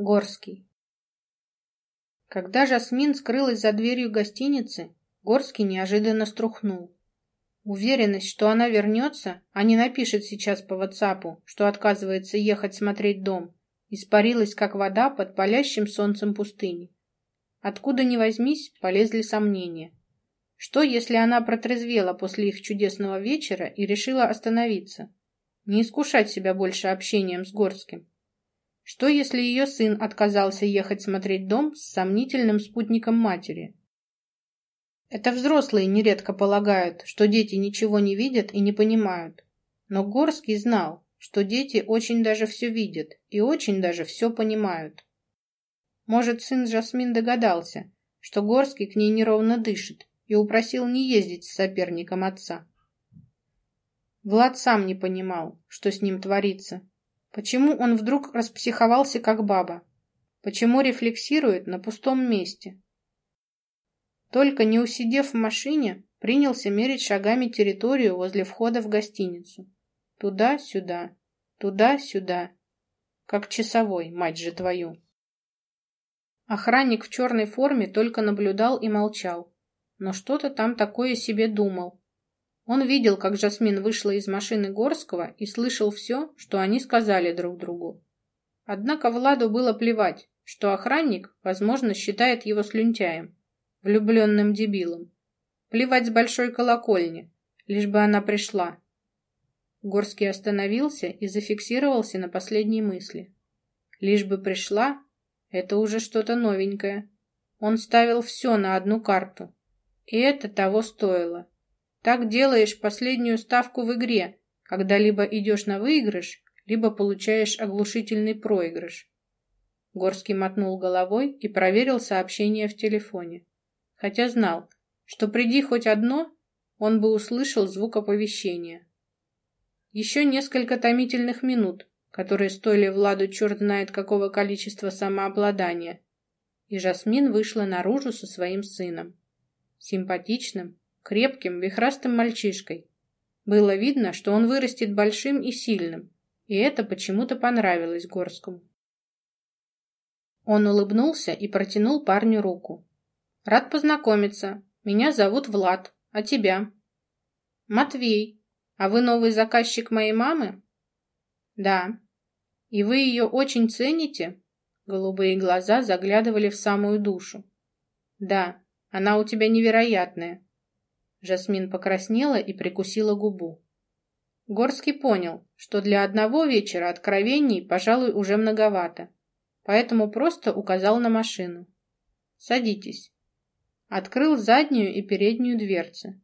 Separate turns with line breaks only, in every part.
Горский. Когда Жасмин скрылась за дверью гостиницы, Горский неожиданно струхнул. Уверенность, что она вернется, а не напишет сейчас по ватсапу, что отказывается ехать смотреть дом, испарилась, как вода под палящим солнцем пустыни. Откуда ни возьмись, полезли сомнения. Что, если она протрезвела после их чудесного вечера и решила остановиться? Не искушать себя больше общением с Горским. Что, если ее сын отказался ехать смотреть дом с сомнительным спутником матери? Это взрослые нередко полагают, что дети ничего не видят и не понимают. Но Горский знал, что дети очень даже все видят и очень даже все понимают. Может, сын Жасмин догадался, что Горский к ней неровно дышит и упросил не ездить с соперником отца. Влад сам не понимал, что с ним творится, Почему он вдруг распсиховался, как баба? Почему рефлексирует на пустом месте? Только не усидев в машине, принялся мерить шагами территорию возле входа в гостиницу. Туда-сюда, туда-сюда. Как часовой, мать же твою. Охранник в черной форме только наблюдал и молчал. Но что-то там такое себе думал, он видел, как Жасмин вышла из машины Горского и слышал все, что они сказали друг другу. Однако Владу было плевать, что охранник, возможно, считает его слюнтяем, влюбленным дебилом. Плевать с большой колокольни, лишь бы она пришла. Горский остановился и зафиксировался на последней мысли. Лишь бы пришла, это уже что-то новенькое. Он ставил все на одну карту. И это того стоило. Так делаешь последнюю ставку в игре, когда либо идешь на выигрыш, либо получаешь оглушительный проигрыш. Горский мотнул головой и проверил сообщение в телефоне. Хотя знал, что приди хоть одно, он бы услышал звук оповещения. Еще несколько томительных минут, которые стоили Владу черт знает какого количества самообладания, и Жасмин вышла наружу со своим сыном. Симпатичным, крепким, вихрастым мальчишкой. Было видно, что он вырастет большим и сильным, и это почему-то понравилось Горскому. Он улыбнулся и протянул парню руку. «Рад познакомиться. Меня зовут Влад. А тебя?» «Матвей. А вы новый заказчик моей мамы?» «Да. И вы ее очень цените?» Голубые глаза заглядывали в самую душу. «Да, она у тебя невероятная. Жасмин покраснела и прикусила губу. Горский понял, что для одного вечера откровений, пожалуй, уже многовато, поэтому просто указал на машину. «Садитесь». Открыл заднюю и переднюю дверцы.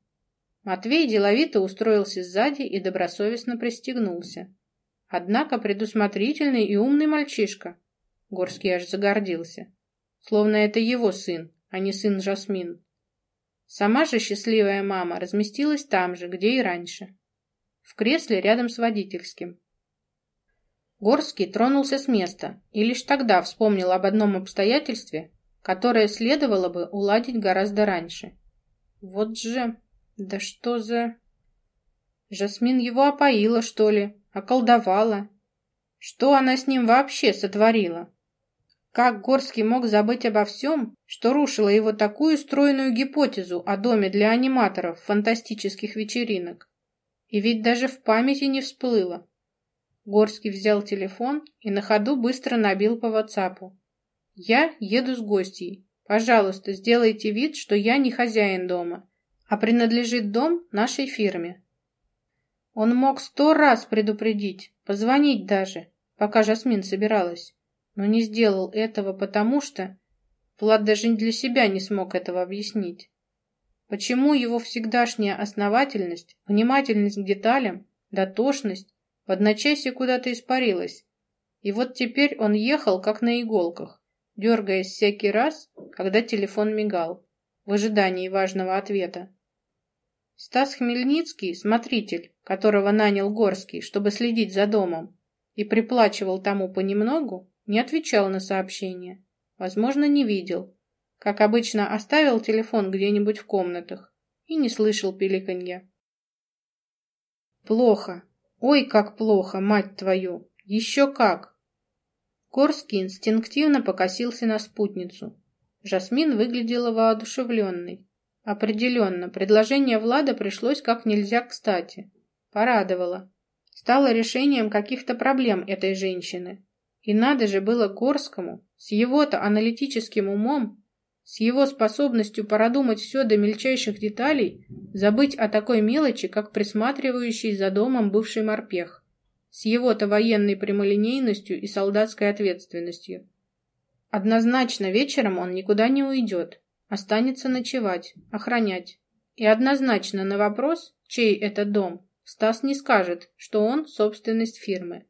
Матвей деловито устроился сзади и добросовестно пристегнулся. Однако предусмотрительный и умный мальчишка. Горский аж загордился. Словно это его сын, а не сын Жасмин. Сама же счастливая мама разместилась там же, где и раньше. В кресле рядом с водительским. Горский тронулся с места и лишь тогда вспомнил об одном обстоятельстве, которое следовало бы уладить гораздо раньше. Вот же... Да что за... Жасмин его опоила, что ли? Околдовала? Что она с ним вообще сотворила? Как Горский мог забыть обо всем, что рушило его такую стройную гипотезу о доме для аниматоров фантастических вечеринок? И ведь даже в памяти не всплыло. Горский взял телефон и на ходу быстро набил по ватсапу. «Я еду с гостьей. Пожалуйста, сделайте вид, что я не хозяин дома, а принадлежит дом нашей фирме». Он мог сто раз предупредить, позвонить даже, пока Жасмин собиралась но не сделал этого, потому что... Влад даже для себя не смог этого объяснить. Почему его всегдашняя основательность, внимательность к деталям, дотошность в одночасье куда-то испарилась? И вот теперь он ехал, как на иголках, дергаясь всякий раз, когда телефон мигал, в ожидании важного ответа. Стас Хмельницкий, смотритель, которого нанял Горский, чтобы следить за домом, и приплачивал тому понемногу, не отвечал на сообщения. Возможно, не видел. Как обычно, оставил телефон где-нибудь в комнатах и не слышал пиликанья. Плохо. Ой, как плохо, мать твою. Еще как. Корский инстинктивно покосился на спутницу. Жасмин выглядела воодушевленной. Определенно, предложение Влада пришлось как нельзя кстати. Порадовало. Стало решением каких-то проблем этой женщины. И надо же было Горскому, с его-то аналитическим умом, с его способностью продумать все до мельчайших деталей, забыть о такой мелочи, как присматривающий за домом бывший морпех, с его-то военной прямолинейностью и солдатской ответственностью. Однозначно вечером он никуда не уйдет, останется ночевать, охранять. И однозначно на вопрос, чей это дом, Стас не скажет, что он собственность фирмы.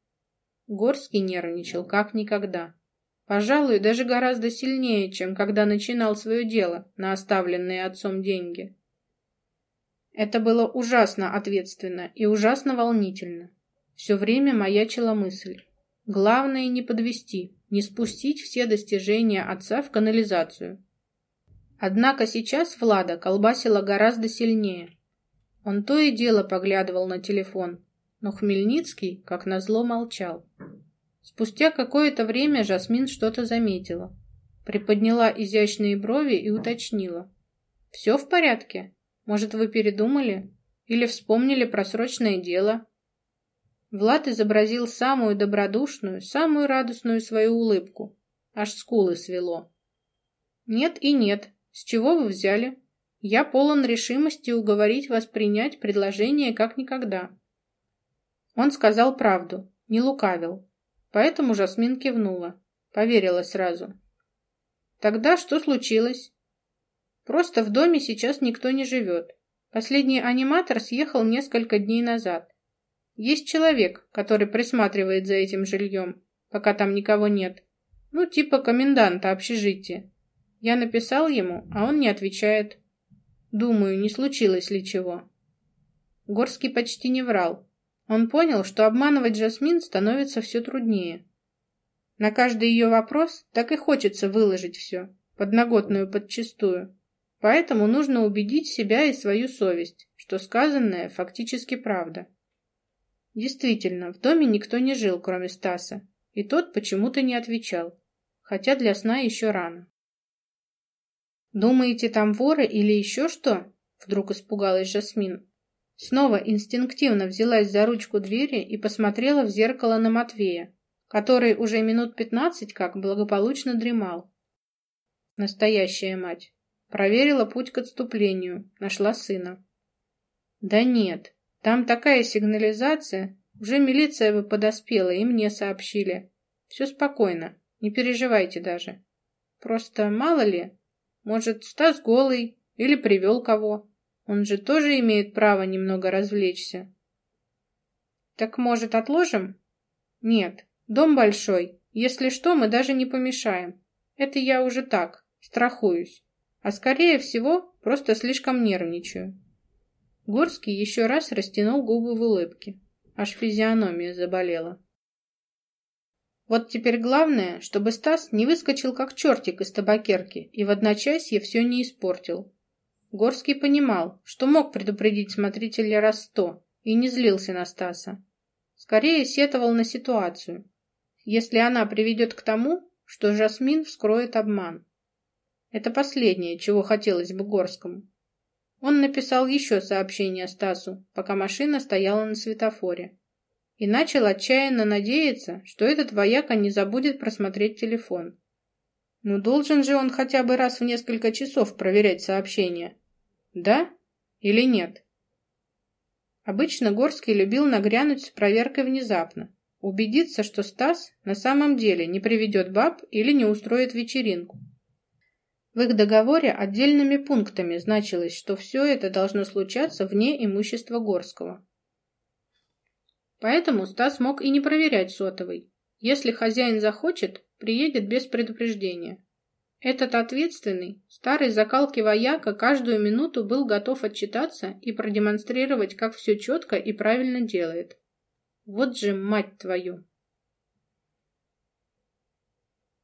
Горский нервничал как никогда. Пожалуй, даже гораздо сильнее, чем когда начинал свое дело на оставленные отцом деньги. Это было ужасно ответственно и ужасно волнительно. Все время маячила мысль. Главное не подвести, не спустить все достижения отца в канализацию. Однако сейчас Влада колбасила гораздо сильнее. Он то и дело поглядывал на телефон, но Хмельницкий, как назло, молчал. Спустя какое-то время Жасмин что-то заметила. Приподняла изящные брови и уточнила. «Все в порядке? Может, вы передумали? Или вспомнили про срочное дело?» Влад изобразил самую добродушную, самую радостную свою улыбку. Аж скулы свело. «Нет и нет. С чего вы взяли? Я полон решимости уговорить вас принять предложение как никогда». Он сказал правду, не лукавил. Поэтому Жасмин кивнула. Поверила сразу. Тогда что случилось? Просто в доме сейчас никто не живет. Последний аниматор съехал несколько дней назад. Есть человек, который присматривает за этим жильем, пока там никого нет. Ну, типа коменданта общежития. Я написал ему, а он не отвечает. Думаю, не случилось ли чего. Горский почти не врал. Он понял, что обманывать Жасмин становится все труднее. На каждый ее вопрос так и хочется выложить все, подноготную подчистую. Поэтому нужно убедить себя и свою совесть, что сказанное фактически правда. Действительно, в доме никто не жил, кроме Стаса, и тот почему-то не отвечал, хотя для сна еще рано. «Думаете, там воры или еще что?» Вдруг испугалась Жасмин. Снова инстинктивно взялась за ручку двери и посмотрела в зеркало на Матвея, который уже минут пятнадцать как благополучно дремал. Настоящая мать. Проверила путь к отступлению, нашла сына. Да нет, там такая сигнализация, уже милиция бы подоспела и мне сообщили. Все спокойно, не переживайте даже. Просто мало ли, может, Стас голый или привел кого. Он же тоже имеет право немного развлечься. Так, может, отложим? Нет, дом большой. Если что, мы даже не помешаем. Это я уже так, страхуюсь. А скорее всего, просто слишком нервничаю. Горский еще раз растянул губы в улыбке. Аж физиономия заболела. Вот теперь главное, чтобы Стас не выскочил как чертик из табакерки и в одночасье все не испортил. Горский понимал, что мог предупредить смотрителя раз сто и не злился на Стаса. Скорее сетовал на ситуацию, если она приведет к тому, что Жасмин вскроет обман. Это последнее, чего хотелось бы Горскому. Он написал еще сообщение Стасу, пока машина стояла на светофоре. И начал отчаянно надеяться, что этот вояка не забудет просмотреть телефон. Ну должен же он хотя бы раз в несколько часов проверять сообщения. Да или нет? Обычно Горский любил нагрянуть с проверкой внезапно, убедиться, что Стас на самом деле не приведет баб или не устроит вечеринку. В их договоре отдельными пунктами значилось, что все это должно случаться вне имущества Горского. Поэтому Стас мог и не проверять сотовый. Если хозяин захочет, приедет без предупреждения. Этот ответственный, старый закалки вояка каждую минуту был готов отчитаться и продемонстрировать, как все четко и правильно делает. Вот же мать твою!